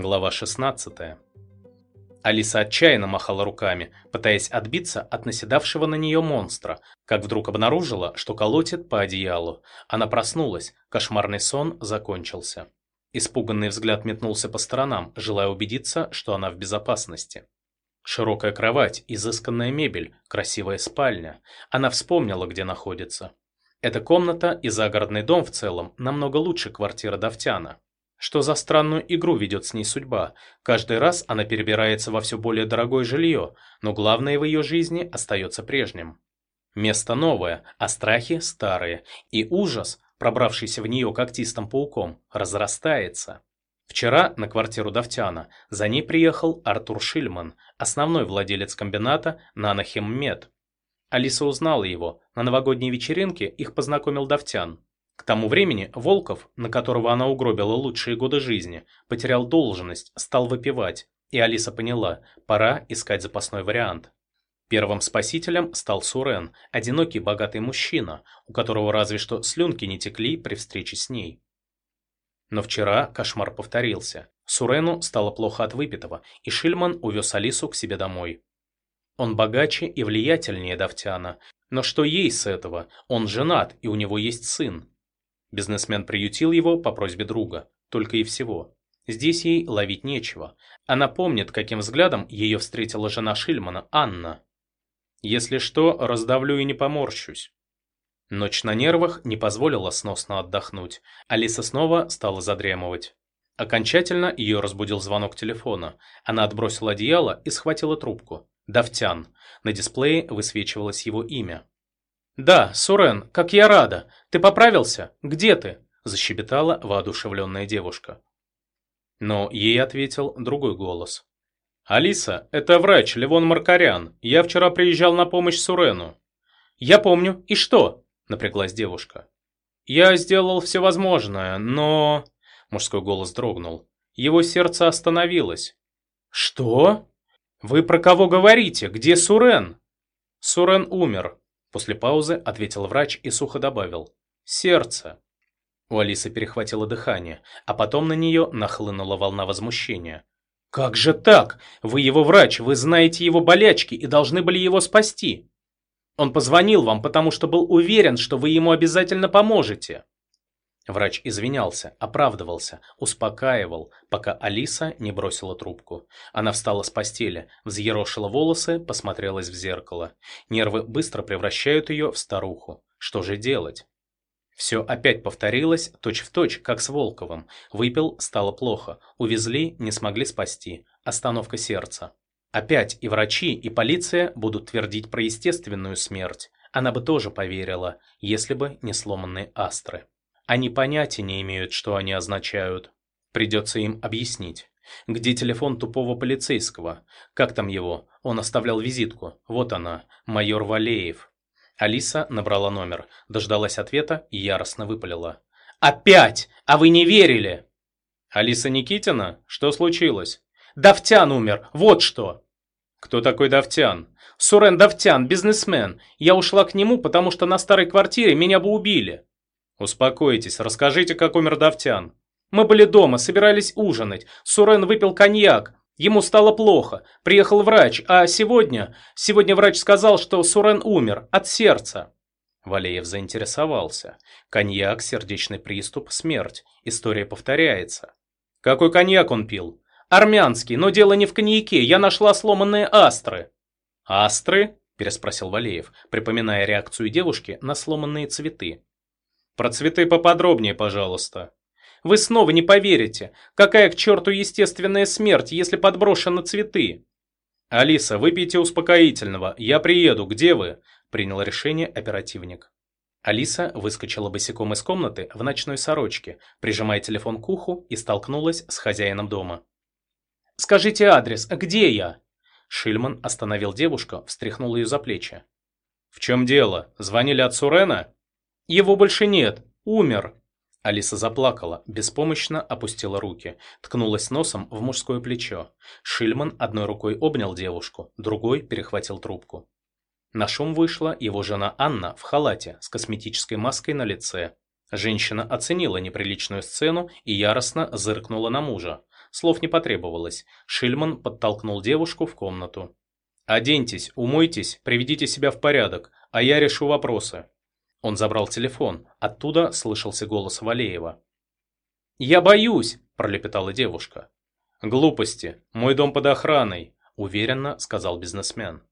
Глава 16. Алиса отчаянно махала руками, пытаясь отбиться от наседавшего на нее монстра, как вдруг обнаружила, что колотит по одеялу. Она проснулась, кошмарный сон закончился. Испуганный взгляд метнулся по сторонам, желая убедиться, что она в безопасности. Широкая кровать, изысканная мебель, красивая спальня. Она вспомнила, где находится. Эта комната и загородный дом в целом намного лучше квартиры Давтяна. Что за странную игру ведет с ней судьба? Каждый раз она перебирается во все более дорогое жилье, но главное в ее жизни остается прежним. Место новое, а страхи старые, и ужас, пробравшийся в нее когтистым пауком, разрастается. Вчера на квартиру Давтяна за ней приехал Артур Шильман, основной владелец комбината Нанохим Мед. Алиса узнала его, на новогодней вечеринке их познакомил Давтян. К тому времени Волков, на которого она угробила лучшие годы жизни, потерял должность, стал выпивать, и Алиса поняла, пора искать запасной вариант. Первым спасителем стал Сурен, одинокий богатый мужчина, у которого разве что слюнки не текли при встрече с ней. Но вчера кошмар повторился. Сурену стало плохо от выпитого, и Шильман увез Алису к себе домой. Он богаче и влиятельнее Давтяна, но что ей с этого? Он женат, и у него есть сын. Бизнесмен приютил его по просьбе друга, только и всего. Здесь ей ловить нечего. Она помнит, каким взглядом ее встретила жена Шильмана, Анна. «Если что, раздавлю и не поморщусь». Ночь на нервах не позволила сносно отдохнуть. Алиса снова стала задремывать. Окончательно ее разбудил звонок телефона. Она отбросила одеяло и схватила трубку. Давтян. На дисплее высвечивалось его имя. «Да, Сурен, как я рада! Ты поправился? Где ты?» – защебетала воодушевленная девушка. Но ей ответил другой голос. «Алиса, это врач Левон Маркарян. Я вчера приезжал на помощь Сурену». «Я помню. И что?» – напряглась девушка. «Я сделал все возможное, но...» Мужской голос дрогнул. Его сердце остановилось. «Что? Вы про кого говорите? Где Сурен?» «Сурен умер», После паузы ответил врач и сухо добавил «Сердце». У Алисы перехватило дыхание, а потом на нее нахлынула волна возмущения. «Как же так? Вы его врач, вы знаете его болячки и должны были его спасти. Он позвонил вам, потому что был уверен, что вы ему обязательно поможете». Врач извинялся, оправдывался, успокаивал, пока Алиса не бросила трубку. Она встала с постели, взъерошила волосы, посмотрелась в зеркало. Нервы быстро превращают ее в старуху. Что же делать? Все опять повторилось, точь-в-точь, точь, как с Волковым. Выпил, стало плохо. Увезли, не смогли спасти. Остановка сердца. Опять и врачи, и полиция будут твердить про естественную смерть. Она бы тоже поверила, если бы не сломанные астры. Они понятия не имеют, что они означают. Придется им объяснить. Где телефон тупого полицейского? Как там его? Он оставлял визитку. Вот она, майор Валеев. Алиса набрала номер, дождалась ответа и яростно выпалила. «Опять! А вы не верили!» «Алиса Никитина? Что случилось?» «Давтян умер! Вот что!» «Кто такой Давтян?» «Сурен Давтян, бизнесмен. Я ушла к нему, потому что на старой квартире меня бы убили». «Успокойтесь, расскажите, как умер Давтян». «Мы были дома, собирались ужинать. Сурен выпил коньяк. Ему стало плохо. Приехал врач, а сегодня... Сегодня врач сказал, что Сурен умер от сердца». Валеев заинтересовался. Коньяк, сердечный приступ, смерть. История повторяется. «Какой коньяк он пил?» «Армянский, но дело не в коньяке. Я нашла сломанные астры». «Астры?» – переспросил Валеев, припоминая реакцию девушки на сломанные цветы. Про цветы поподробнее, пожалуйста. Вы снова не поверите. Какая к черту естественная смерть, если подброшены цветы? Алиса, выпейте успокоительного. Я приеду. Где вы? Принял решение оперативник. Алиса выскочила босиком из комнаты в ночной сорочке, прижимая телефон к уху и столкнулась с хозяином дома. «Скажите адрес, где я?» Шильман остановил девушку, встряхнул ее за плечи. «В чем дело? Звонили от Сурена?» Его больше нет. Умер. Алиса заплакала, беспомощно опустила руки, ткнулась носом в мужское плечо. Шильман одной рукой обнял девушку, другой перехватил трубку. На шум вышла его жена Анна в халате с косметической маской на лице. Женщина оценила неприличную сцену и яростно зыркнула на мужа. слов не потребовалось. Шильман подтолкнул девушку в комнату. «Оденьтесь, умойтесь, приведите себя в порядок, а я решу вопросы». Он забрал телефон, оттуда слышался голос Валеева. «Я боюсь!» – пролепетала девушка. «Глупости, мой дом под охраной», – уверенно сказал бизнесмен.